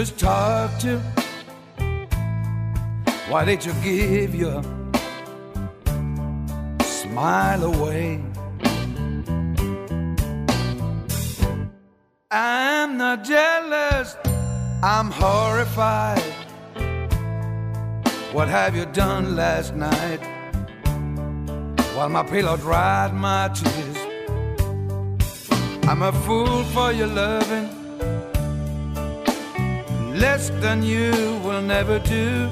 just talk to? Why did you give your smile away? I'm not jealous, I'm horrified. What have you done last night? While my pillow dried my tears, I'm a fool for your loving less than you will never do.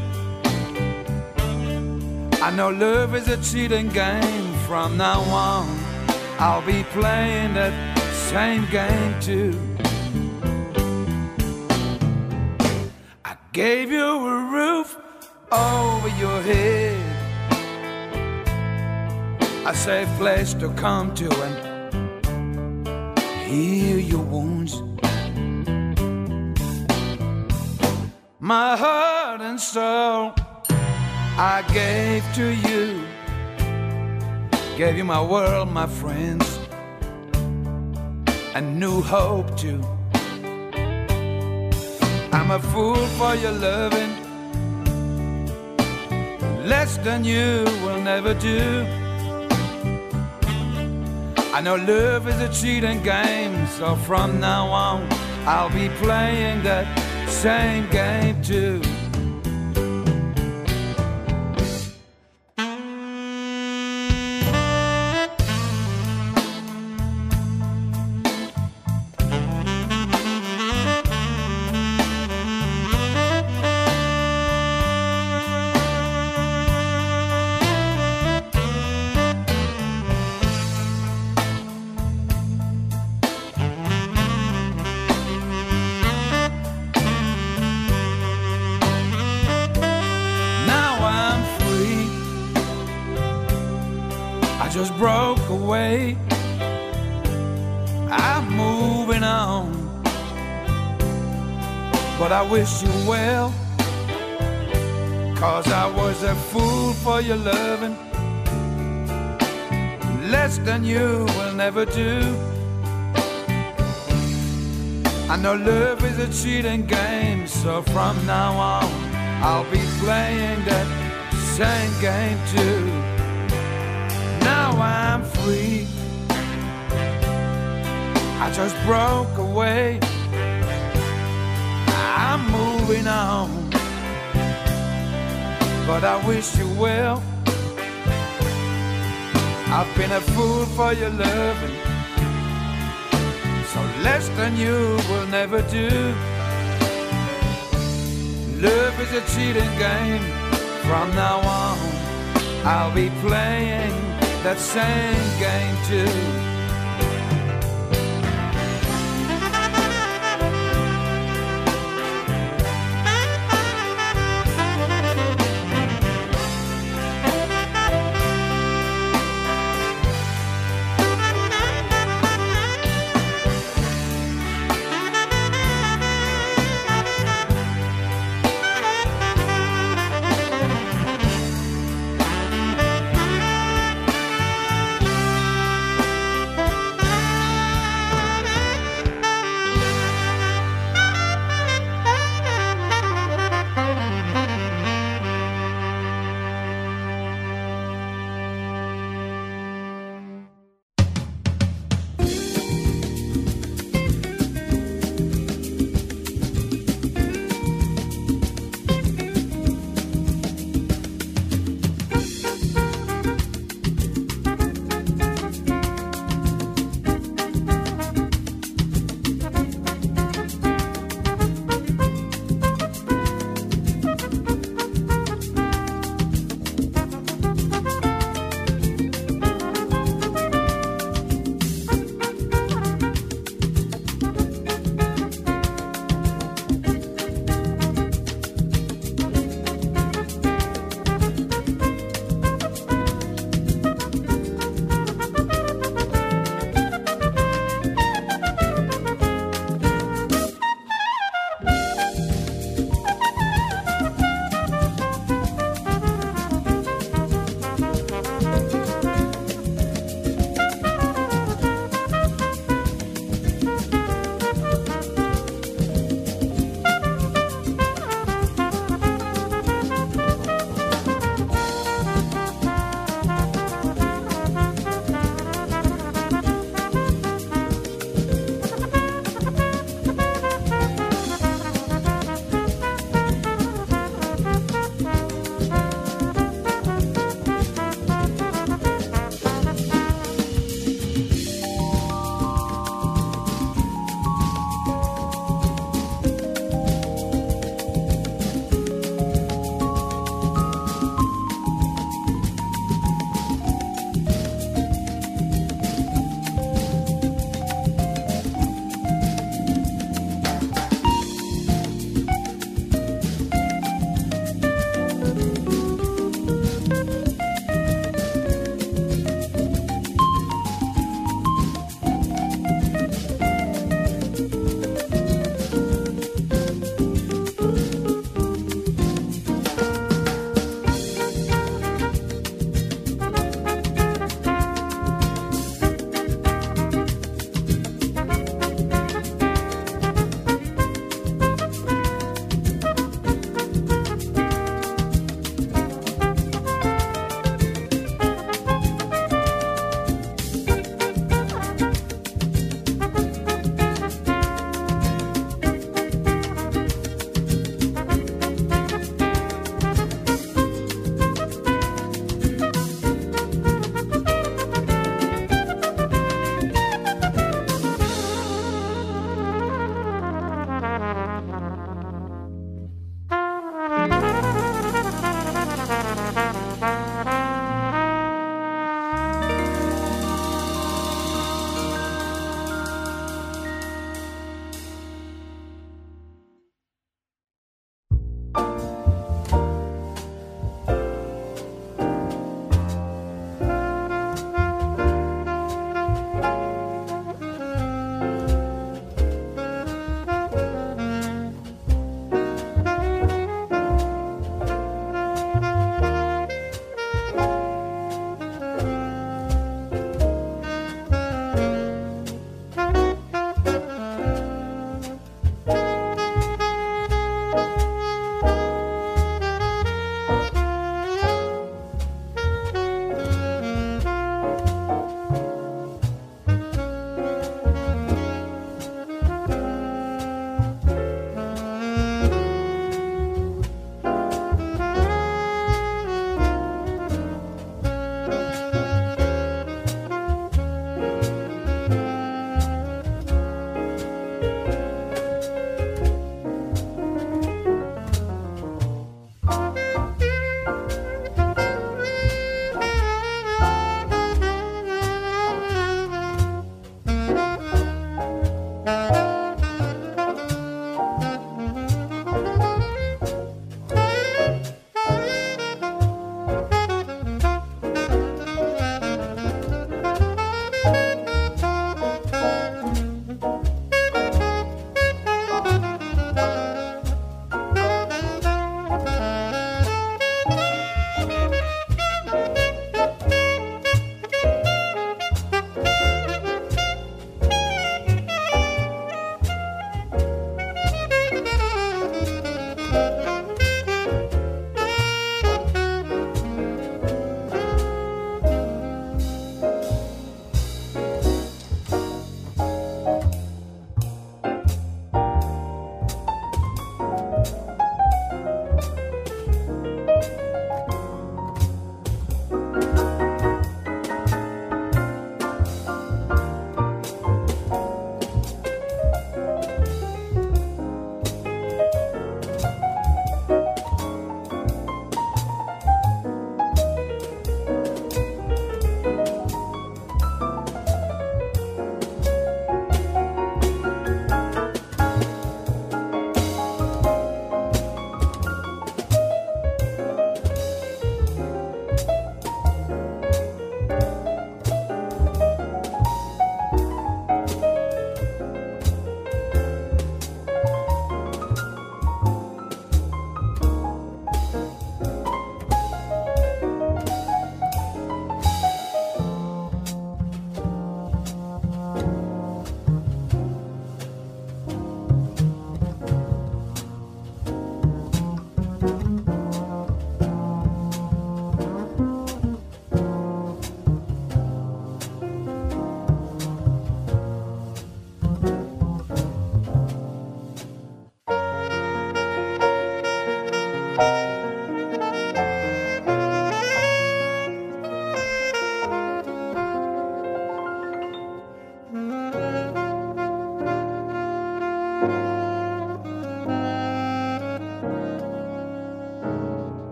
I know love is a cheating game from now on. I'll be playing that same game too. I gave you a roof over your head, a safe place to come to and heal your wounds. My heart and soul I gave to you. Gave you my world, my friends, and new hope too. I'm a fool for your loving, less than you will never do. I know love is a cheating game, so from now on, I'll be playing that same game too. Wish you well. Cause I was a fool for your loving. Less than you will never do. I know love is a cheating game, so from now on, I'll be playing that same game too. Now I'm free. I just broke away moving on. But I wish you well. I've been a fool for your loving. So less than you will never do. Love is a cheating game. From now on, I'll be playing that same game too.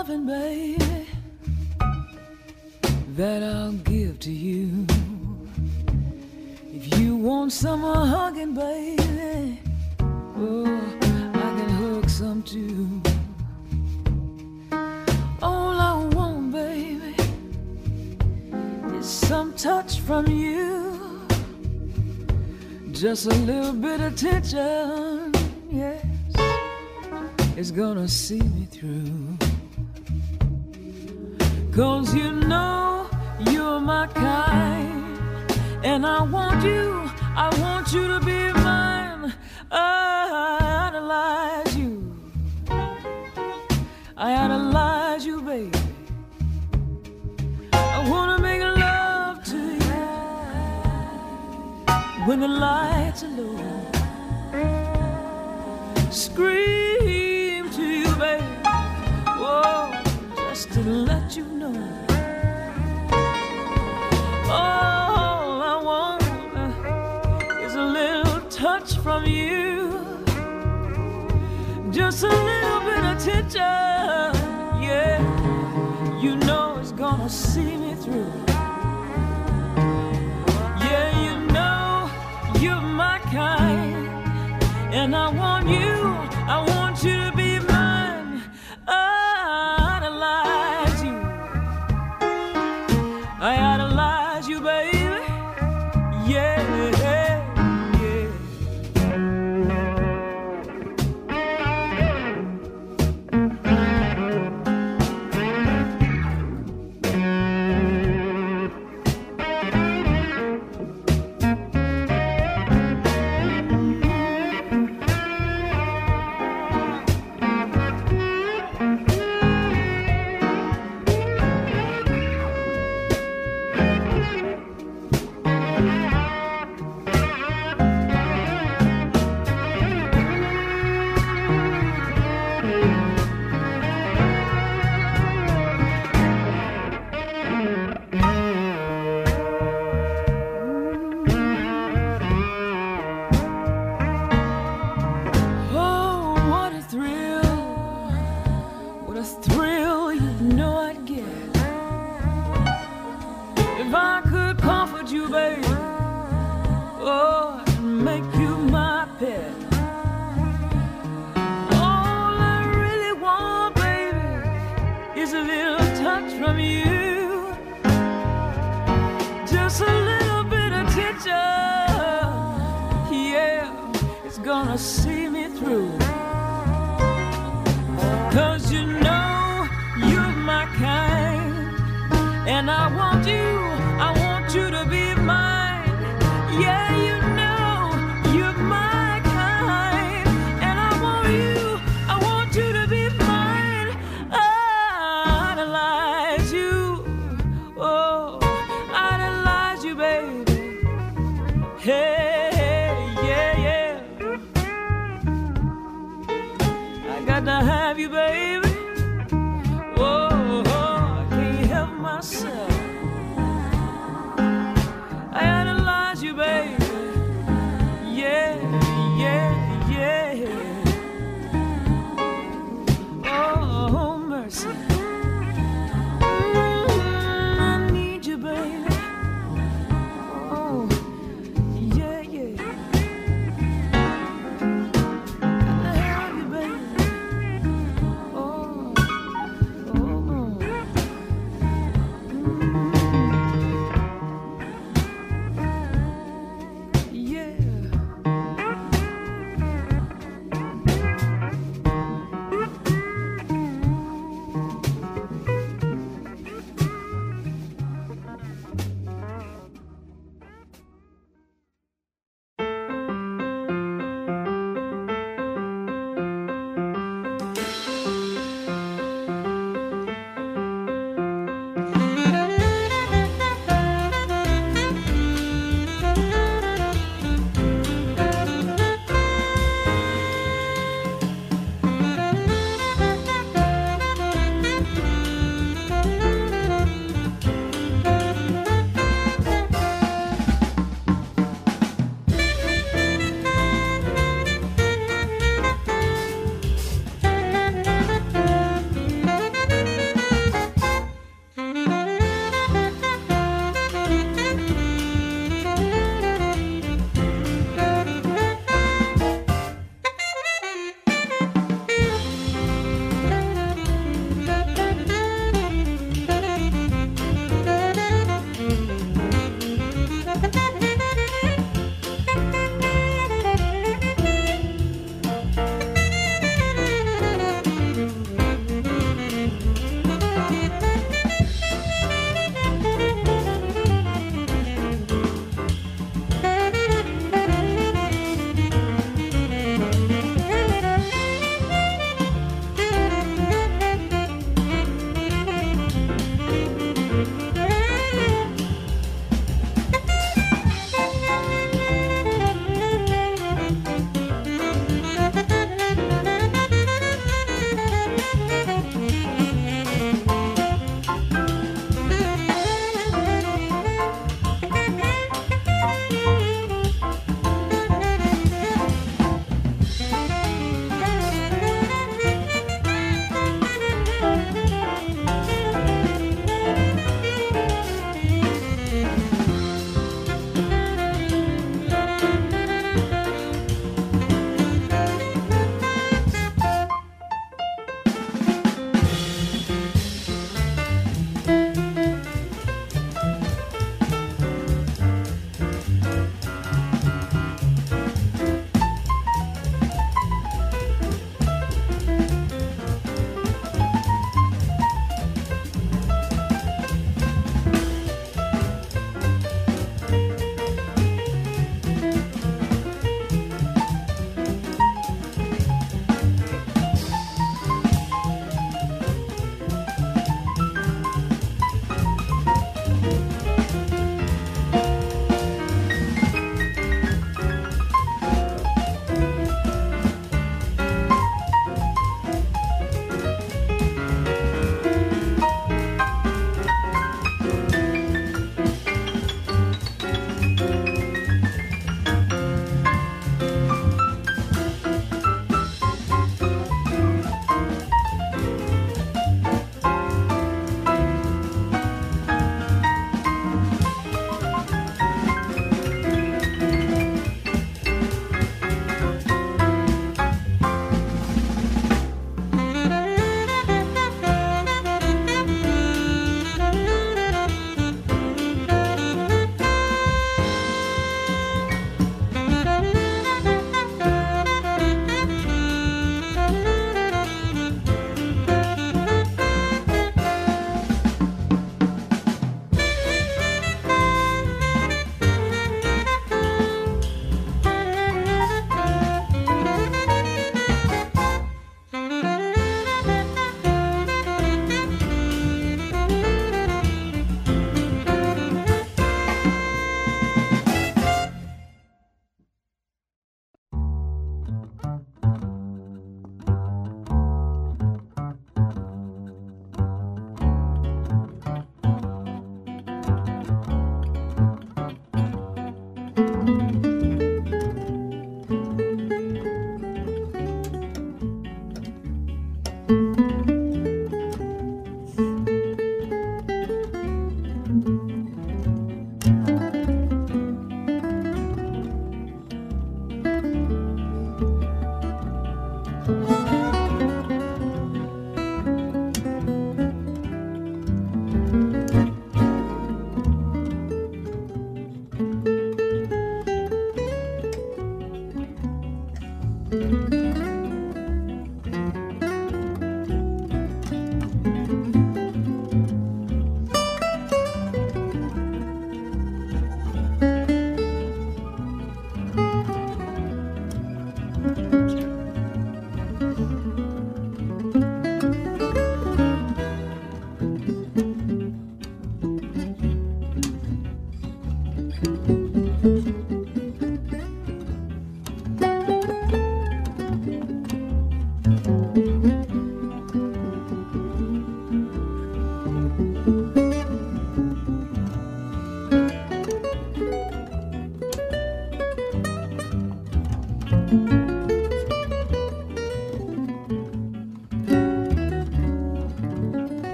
loving, baby, that I'll give to you. If you want some hugging, baby, oh, I can hug some too. All I want, baby, is some touch from you. Just a little bit of attention, yes, it's gonna see me through. Cause you know you're my kind. And I want you, I want you to be. attention. Yeah, you know it's gonna see me through. Yeah, you know you're my kind, and I want you.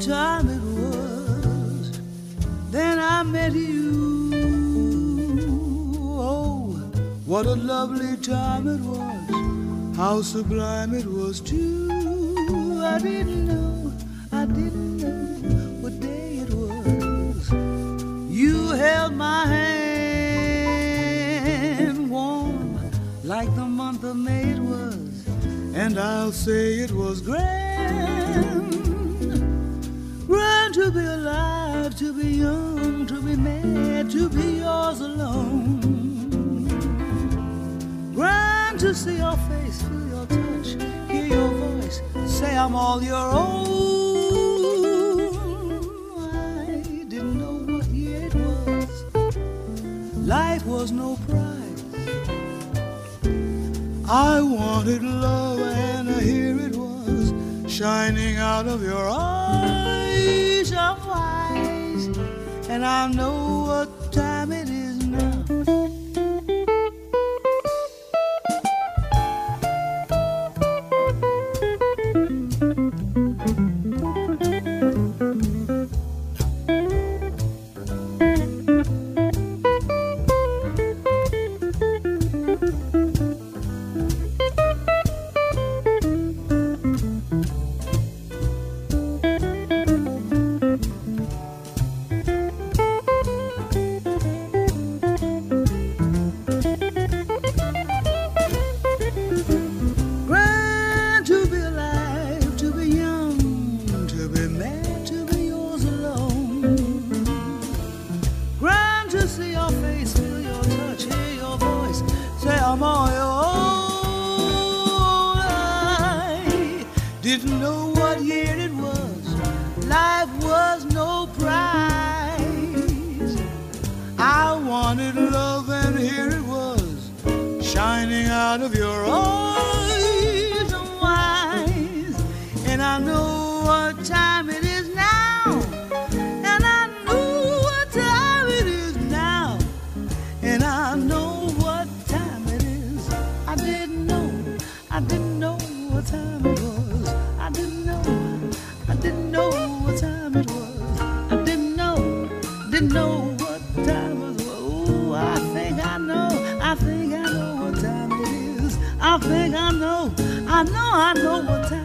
Time it was. Then I met you. Oh, what a lovely time it was. How sublime it was, too. To see your face, feel your touch, hear your voice, say I'm all your own. I didn't know what year it was. Life was no prize. I wanted love, and here it was, shining out of your eyes. I'm wise, and I know what didn't know what time it was. Ooh, I think I know, I think I know what time it is. I think I know, I know, I know what time